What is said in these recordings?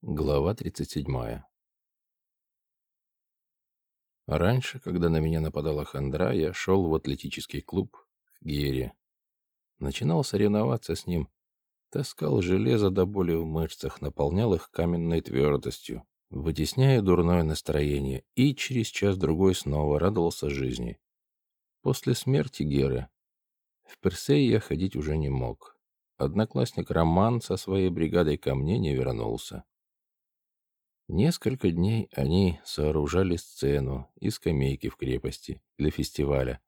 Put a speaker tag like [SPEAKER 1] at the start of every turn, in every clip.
[SPEAKER 1] Глава 37. Раньше, когда на меня нападала хандра, я шел в атлетический клуб к Гере. Начинал соревноваться с ним, таскал железо до боли в мышцах, наполнял их каменной твердостью, вытесняя дурное настроение, и через час-другой снова радовался жизни. После смерти Геры в Персей я ходить уже не мог. Одноклассник Роман со своей бригадой ко мне не вернулся. Несколько дней они сооружали сцену и скамейки в крепости для фестиваля,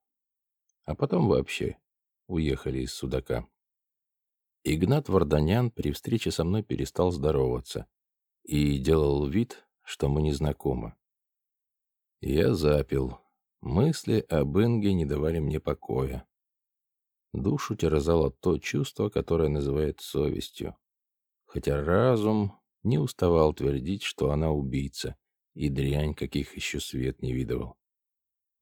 [SPEAKER 1] а потом вообще уехали из Судака. Игнат Варданян при встрече со мной перестал здороваться и делал вид, что мы не знакомы. Я запил. Мысли об Инге не давали мне покоя. Душу терзало то чувство, которое называют совестью. Хотя разум не уставал твердить, что она убийца, и дрянь, каких еще свет не видывал.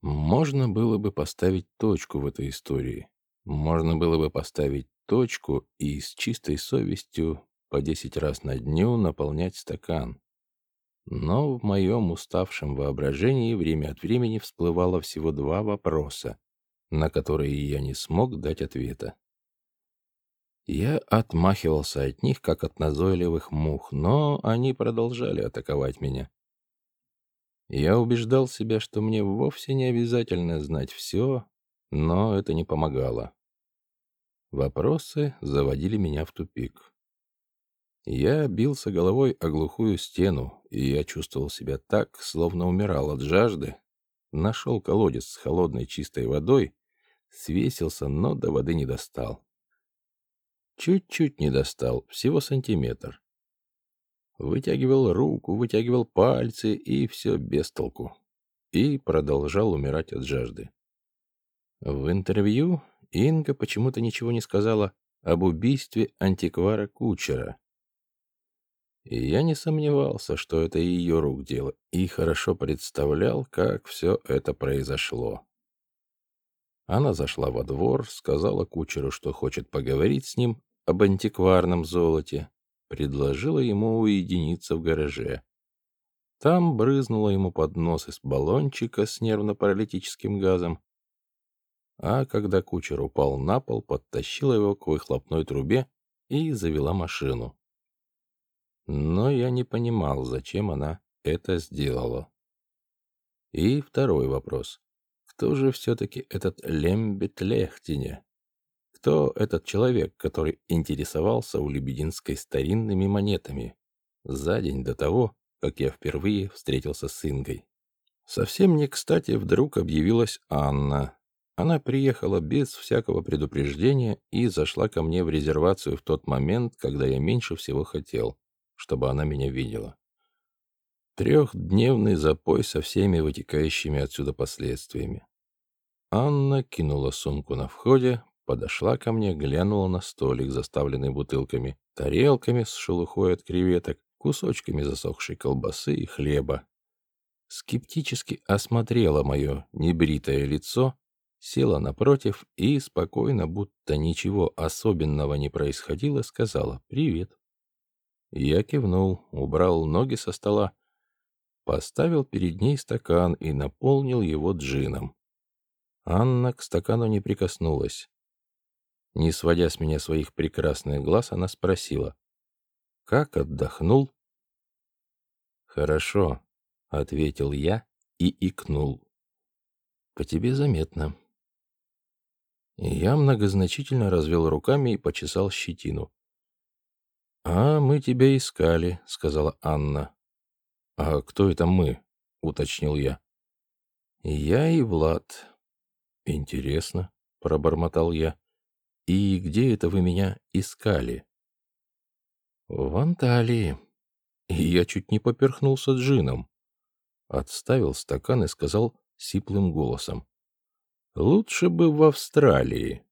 [SPEAKER 1] Можно было бы поставить точку в этой истории. Можно было бы поставить точку и с чистой совестью по десять раз на дню наполнять стакан. Но в моем уставшем воображении время от времени всплывало всего два вопроса, на которые я не смог дать ответа. Я отмахивался от них, как от назойливых мух, но они продолжали атаковать меня. Я убеждал себя, что мне вовсе не обязательно знать все, но это не помогало. Вопросы заводили меня в тупик. Я бился головой о глухую стену, и я чувствовал себя так, словно умирал от жажды. Нашел колодец с холодной чистой водой, свесился, но до воды не достал. Чуть-чуть не достал, всего сантиметр. Вытягивал руку, вытягивал пальцы, и все без толку. И продолжал умирать от жажды. В интервью Инга почему-то ничего не сказала об убийстве антиквара Кучера. И я не сомневался, что это ее рук дело, и хорошо представлял, как все это произошло. Она зашла во двор, сказала кучеру, что хочет поговорить с ним об антикварном золоте, предложила ему уединиться в гараже. Там брызнула ему под нос из баллончика с нервно-паралитическим газом, а когда кучер упал на пол, подтащила его к выхлопной трубе и завела машину. Но я не понимал, зачем она это сделала. И второй вопрос. Кто же все-таки этот Лембет Лехтине? Кто этот человек, который интересовался у Лебединской старинными монетами за день до того, как я впервые встретился с Ингой? Совсем не кстати вдруг объявилась Анна. Она приехала без всякого предупреждения и зашла ко мне в резервацию в тот момент, когда я меньше всего хотел, чтобы она меня видела. Трехдневный запой со всеми вытекающими отсюда последствиями. Анна кинула сумку на входе, подошла ко мне, глянула на столик, заставленный бутылками, тарелками с шелухой от креветок, кусочками засохшей колбасы и хлеба. Скептически осмотрела мое небритое лицо, села напротив и спокойно, будто ничего особенного не происходило, сказала «Привет». Я кивнул, убрал ноги со стола, поставил перед ней стакан и наполнил его джином. Анна к стакану не прикоснулась. Не сводя с меня своих прекрасных глаз, она спросила. «Как отдохнул?» «Хорошо», — ответил я и икнул. «По тебе заметно». я многозначительно развел руками и почесал щетину. «А мы тебя искали», — сказала Анна. «А кто это мы?» — уточнил я. «Я и Влад». «Интересно», — пробормотал я. «И где это вы меня искали?» «В Анталии». И я чуть не поперхнулся джином. Отставил стакан и сказал сиплым голосом. «Лучше бы в Австралии».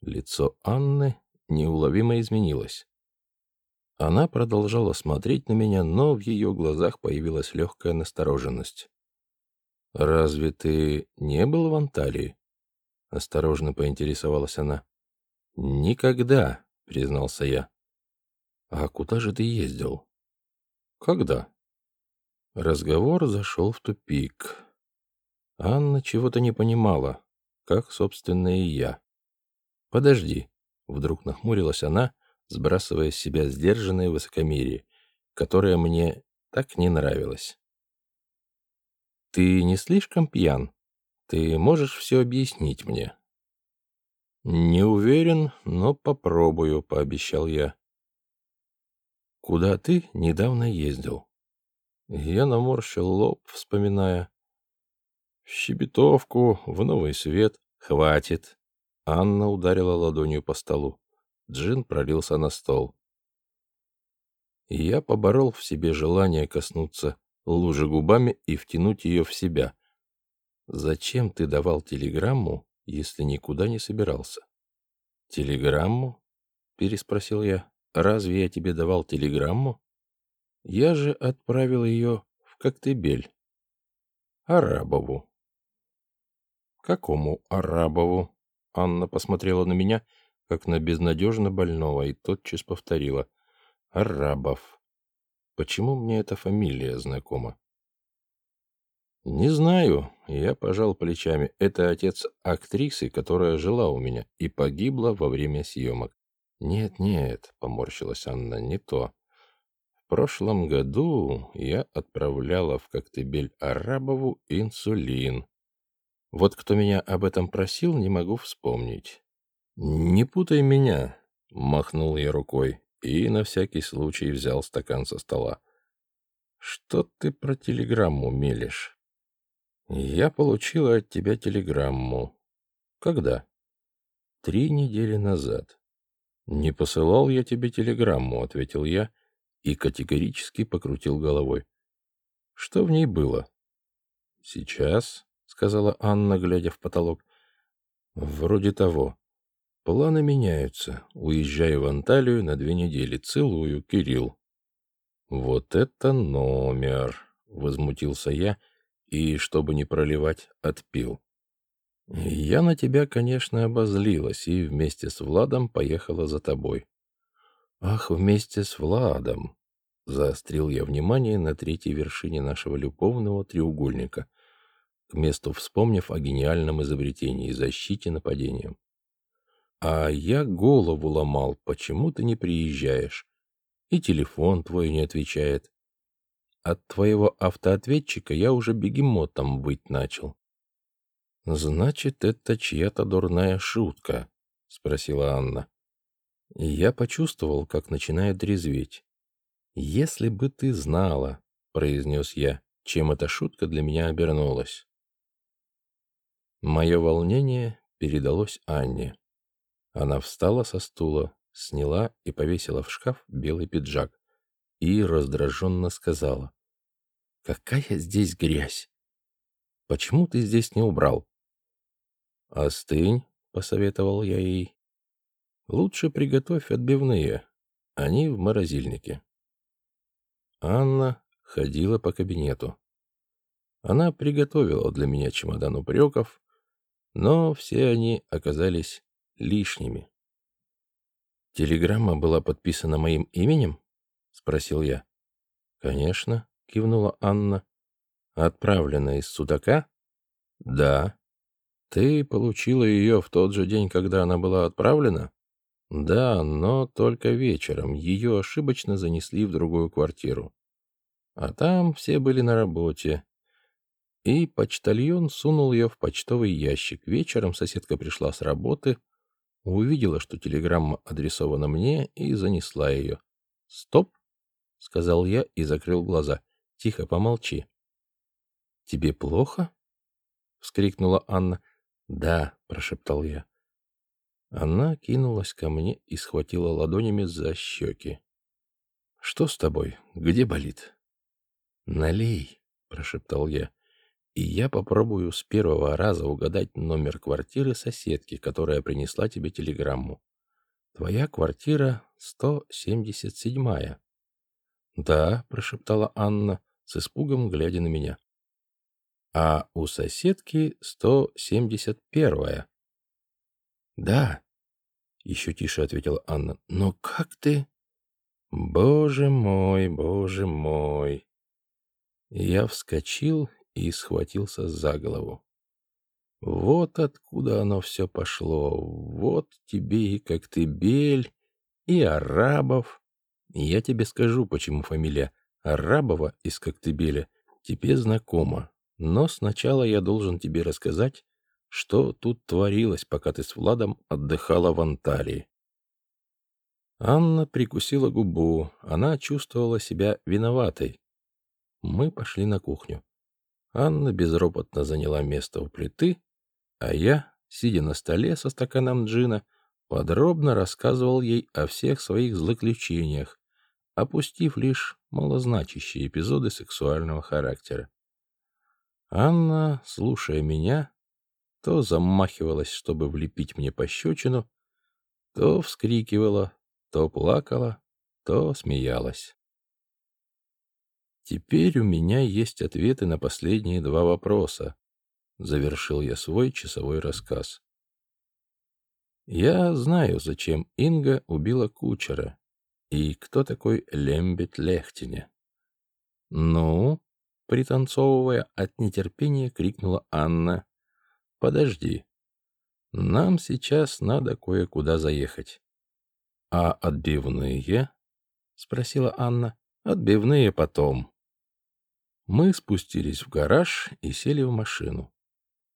[SPEAKER 1] Лицо Анны неуловимо изменилось. Она продолжала смотреть на меня, но в ее глазах появилась легкая настороженность. «Разве ты не был в Анталии?» — осторожно поинтересовалась она. «Никогда», — признался я. «А куда же ты ездил?» Когда? Разговор зашел в тупик. Анна чего-то не понимала, как, собственно, и я. «Подожди», — вдруг нахмурилась она, сбрасывая с себя сдержанное высокомерие, которое мне так не нравилось. «Ты не слишком пьян? Ты можешь все объяснить мне?» «Не уверен, но попробую», — пообещал я. «Куда ты недавно ездил?» Я наморщил лоб, вспоминая. «В Щебетовку, в Новый Свет. Хватит!» Анна ударила ладонью по столу. Джин пролился на стол. Я поборол в себе желание коснуться лужи губами и втянуть ее в себя. «Зачем ты давал телеграмму если никуда не собирался. «Телеграмму?» — переспросил я. «Разве я тебе давал телеграмму?» «Я же отправил ее в Коктебель. Арабову». «Какому Арабову?» Анна посмотрела на меня, как на безнадежно больного, и тотчас повторила. «Арабов. Почему мне эта фамилия знакома?» «Не знаю», — я пожал плечами. «Это отец актрисы, которая жила у меня и погибла во время съемок». «Нет-нет», — поморщилась Анна, — «не то. В прошлом году я отправляла в Коктебель Арабову инсулин. Вот кто меня об этом просил, не могу вспомнить». «Не путай меня», — махнул я рукой и на всякий случай взял стакан со стола. «Что ты про телеграмму мелешь?» «Я получила от тебя телеграмму». «Когда?» «Три недели назад». «Не посылал я тебе телеграмму», — ответил я и категорически покрутил головой. «Что в ней было?» «Сейчас», — сказала Анна, глядя в потолок. «Вроде того. Планы меняются. Уезжаю в Анталию на две недели. Целую, Кирилл». «Вот это номер!» — возмутился я и, чтобы не проливать, отпил. Я на тебя, конечно, обозлилась и вместе с Владом поехала за тобой. Ах, вместе с Владом! Заострил я внимание на третьей вершине нашего любовного треугольника, к месту вспомнив о гениальном изобретении защите нападением. А я голову ломал, почему ты не приезжаешь? И телефон твой не отвечает. От твоего автоответчика я уже бегемотом быть начал. «Значит, это чья-то дурная шутка?» — спросила Анна. И я почувствовал, как начинает резветь. «Если бы ты знала», — произнес я, — чем эта шутка для меня обернулась. Мое волнение передалось Анне. Она встала со стула, сняла и повесила в шкаф белый пиджак и раздраженно сказала. «Какая здесь грязь! Почему ты здесь не убрал?» «Остынь», — посоветовал я ей. «Лучше приготовь отбивные. Они в морозильнике». Анна ходила по кабинету. Она приготовила для меня чемодан упреков, но все они оказались лишними. «Телеграмма была подписана моим именем?» — спросил я. «Конечно», — кивнула Анна. «Отправлена из судака?» «Да». «Ты получила ее в тот же день, когда она была отправлена?» «Да, но только вечером. Ее ошибочно занесли в другую квартиру. А там все были на работе. И почтальон сунул ее в почтовый ящик. Вечером соседка пришла с работы, увидела, что телеграмма адресована мне, и занесла ее. «Стоп!» — сказал я и закрыл глаза. «Тихо, помолчи». «Тебе плохо?» — вскрикнула Анна. «Да», — прошептал я. Она кинулась ко мне и схватила ладонями за щеки. «Что с тобой? Где болит?» «Налей», — прошептал я. «И я попробую с первого раза угадать номер квартиры соседки, которая принесла тебе телеграмму. Твоя квартира 177-я». «Да», — прошептала Анна, с испугом глядя на меня. «А у соседки 171-я». «Да», — еще тише ответила Анна. «Но как ты...» Боже мой, боже мой. Я вскочил и схватился за голову. Вот откуда оно все пошло. Вот тебе и Коктебель, и Арабов. Я тебе скажу, почему фамилия Арабова из Коктебеля тебе знакома. Но сначала я должен тебе рассказать, что тут творилось, пока ты с Владом отдыхала в Анталии. Анна прикусила губу. Она чувствовала себя виноватой. Мы пошли на кухню. Анна безропотно заняла место у плиты, а я, сидя на столе со стаканом джина, подробно рассказывал ей о всех своих злоключениях, опустив лишь малозначащие эпизоды сексуального характера. Анна, слушая меня, то замахивалась, чтобы влепить мне пощечину, то вскрикивала, то плакала, то смеялась. Теперь у меня есть ответы на последние два вопроса. Завершил я свой часовой рассказ. Я знаю, зачем Инга убила кучера и кто такой Лембет Лехтине. Ну, пританцовывая от нетерпения, крикнула Анна. Подожди. Нам сейчас надо кое-куда заехать. «А отбивные?» — спросила Анна. «Отбивные потом». Мы спустились в гараж и сели в машину.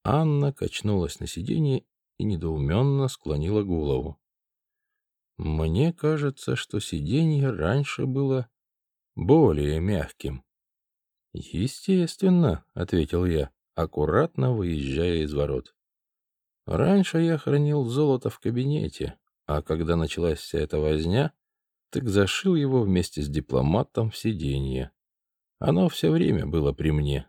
[SPEAKER 1] Анна качнулась на сиденье и недоуменно склонила голову. Мне кажется, что сиденье раньше было более мягким. Естественно, ответил я, аккуратно выезжая из ворот. Раньше я хранил золото в кабинете, а когда началась вся эта возня, так зашил его вместе с дипломатом в сиденье. Оно все время было при мне.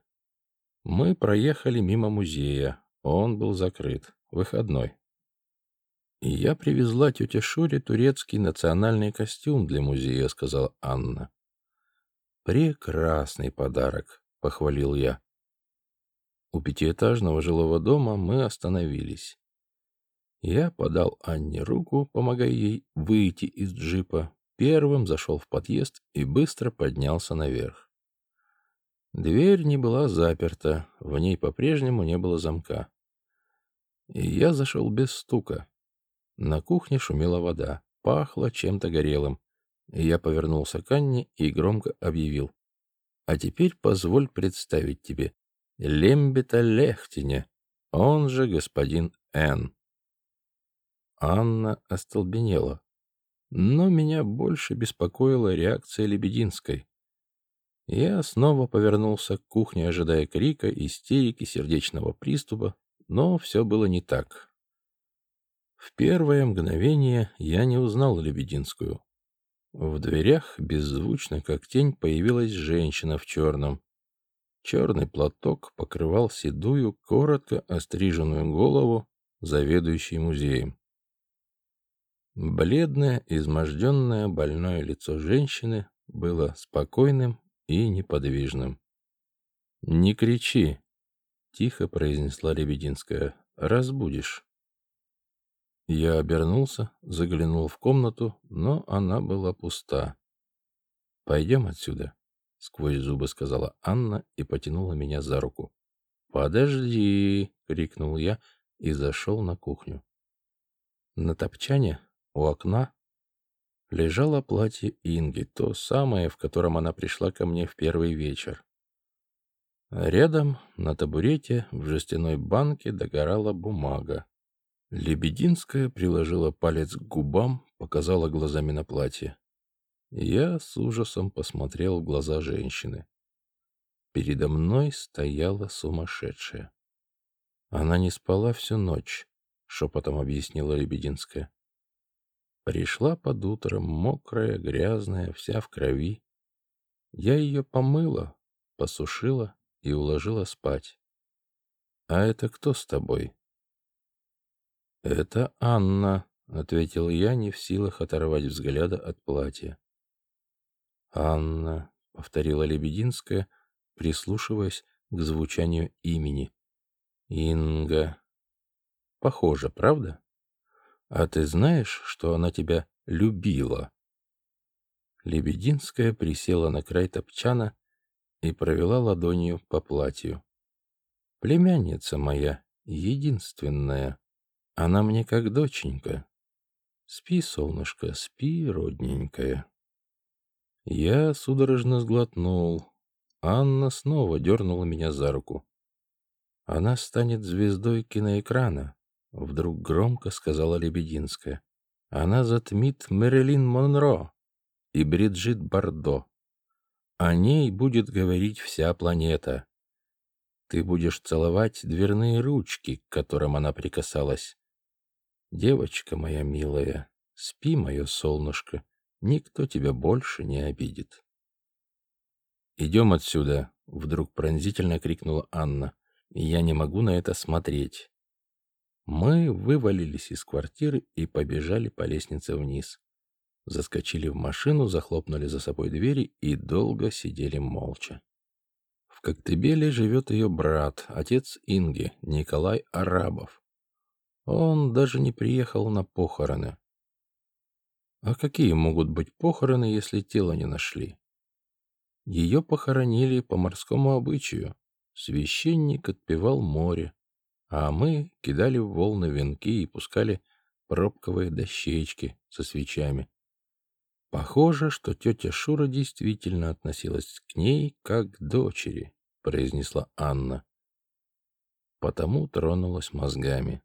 [SPEAKER 1] Мы проехали мимо музея. Он был закрыт. Выходной. Я привезла тете Шуре турецкий национальный костюм для музея, сказала Анна. Прекрасный подарок, похвалил я. У пятиэтажного жилого дома мы остановились. Я подал Анне руку, помогая ей выйти из джипа, первым зашел в подъезд и быстро поднялся наверх. Дверь не была заперта, в ней по-прежнему не было замка. И я зашел без стука. На кухне шумела вода, пахло чем-то горелым. Я повернулся к Анне и громко объявил. «А теперь позволь представить тебе Лембета Лехтине, он же господин Н. Анна остолбенела. Но меня больше беспокоила реакция Лебединской. Я снова повернулся к кухне, ожидая крика, истерики, сердечного приступа, но все было не так. В первое мгновение я не узнал Лебединскую. В дверях, беззвучно как тень, появилась женщина в черном. Черный платок покрывал седую, коротко остриженную голову заведующей музеем. Бледное, изможденное, больное лицо женщины было спокойным и неподвижным. «Не кричи!» — тихо произнесла Лебединская. «Разбудишь». Я обернулся, заглянул в комнату, но она была пуста. «Пойдем отсюда», — сквозь зубы сказала Анна и потянула меня за руку. «Подожди!» — крикнул я и зашел на кухню. На топчане у окна лежало платье Инги, то самое, в котором она пришла ко мне в первый вечер. Рядом, на табурете, в жестяной банке догорала бумага. Лебединская приложила палец к губам, показала глазами на платье. Я с ужасом посмотрел в глаза женщины. Передо мной стояла сумасшедшая. Она не спала всю ночь, шепотом объяснила Лебединская. Пришла под утром, мокрая, грязная, вся в крови. Я ее помыла, посушила и уложила спать. «А это кто с тобой?» «Это Анна», — ответил я, не в силах оторвать взгляда от платья. «Анна», — повторила Лебединская, прислушиваясь к звучанию имени. «Инга». «Похоже, правда?» А ты знаешь, что она тебя любила? Лебединская присела на край топчана и провела ладонью по платью. «Племянница моя, единственная, она мне как доченька. Спи, солнышко, спи, родненькая». Я судорожно сглотнул. Анна снова дернула меня за руку. «Она станет звездой киноэкрана», — вдруг громко сказала Лебединская. «Она затмит Мэрилин Монро и Бриджит Бардо. О ней будет говорить вся планета. Ты будешь целовать дверные ручки, к которым она прикасалась. Девочка моя милая, спи, мое солнышко, никто тебя больше не обидит. «Идем отсюда!» — вдруг пронзительно крикнула Анна. «Я не могу на это смотреть». Мы вывалились из квартиры и побежали по лестнице вниз. Заскочили в машину, захлопнули за собой двери и долго сидели молча. В Коктебеле живет ее брат, отец Инги, Николай Арабов. Он даже не приехал на похороны. А какие могут быть похороны, если тело не нашли? Ее похоронили по морскому обычаю. Священник отпевал море, а мы кидали в волны венки и пускали пробковые дощечки со свечами. Похоже, что тетя Шура действительно относилась к ней как к дочери, произнесла Анна. Потому тронулась мозгами.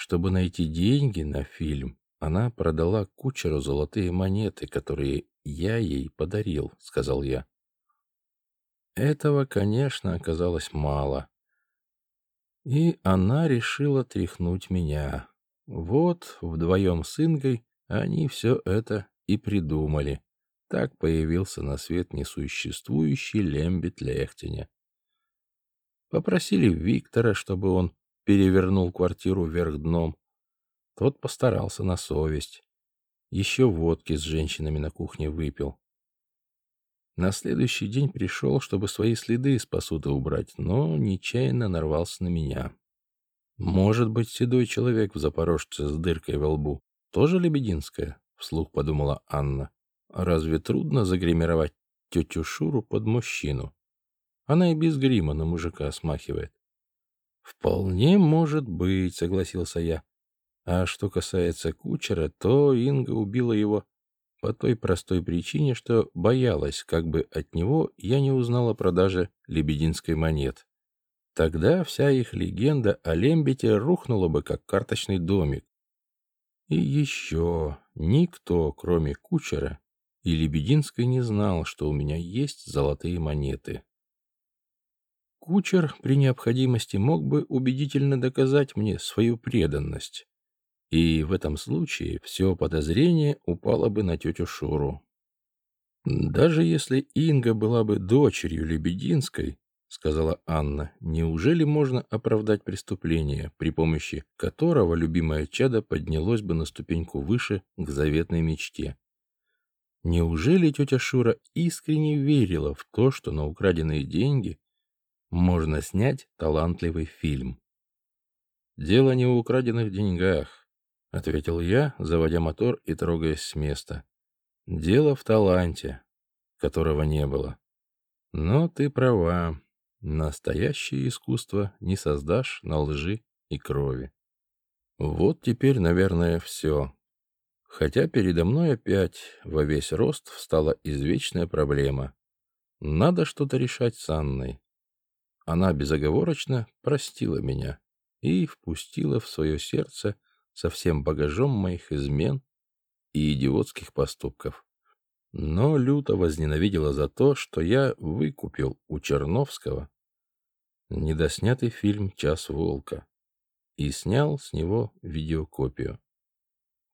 [SPEAKER 1] Чтобы найти деньги на фильм, она продала кучеру золотые монеты, которые я ей подарил, сказал я. Этого, конечно, оказалось мало. И она решила тряхнуть меня. Вот вдвоем с Ингой они все это и придумали. Так появился на свет несуществующий Лембит Лехтиня. Попросили Виктора, чтобы он перевернул квартиру вверх дном. Тот постарался на совесть. Еще водки с женщинами на кухне выпил. На следующий день пришел, чтобы свои следы из посуды убрать, но нечаянно нарвался на меня. Может быть, седой человек в Запорожце с дыркой во лбу тоже Лебединская? Вслух подумала Анна. Разве трудно загримировать тетю Шуру под мужчину? Она и без грима на мужика смахивает. Вполне может быть, согласился я. А что касается кучера, то Инга убила его по той простой причине, что боялась, как бы от него я не узнал о продаже лебединской монет. Тогда вся их легенда о Лембете рухнула бы, как карточный домик. И еще никто, кроме кучера и Лебединской, не знал, что у меня есть золотые монеты. Кучер при необходимости мог бы убедительно доказать мне свою преданность. И в этом случае все подозрение упало бы на тетю Шуру. «Даже если Инга была бы дочерью Лебединской, — сказала Анна, — неужели можно оправдать преступление, при помощи которого любимое чадо поднялось бы на ступеньку выше к заветной мечте? Неужели тетя Шура искренне верила в то, что на украденные деньги можно снять талантливый фильм? Дело не в украденных деньгах. — ответил я, заводя мотор и трогаясь с места. «Дело в таланте, которого не было. Но ты права. Настоящее искусство не создашь на лжи и крови. Вот теперь, наверное, все. Хотя передо мной опять во весь рост встала извечная проблема. Надо что-то решать с Анной. Она безоговорочно простила меня и впустила в свое сердце со всем багажом моих измен и идиотских поступков. Но люто возненавидела за то, что я выкупил у Черновского недоснятый фильм «Час волка» и снял с него видеокопию.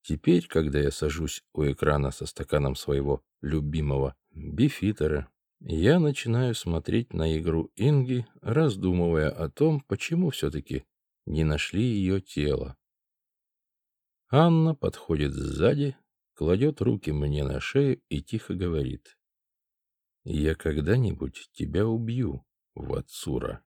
[SPEAKER 1] Теперь, когда я сажусь у экрана со стаканом своего любимого бифитера, я начинаю смотреть на игру Инги, раздумывая о том, почему все-таки не нашли ее тело. Анна подходит сзади, кладет руки мне на шею и тихо говорит. «Я когда-нибудь тебя убью, Ватсура».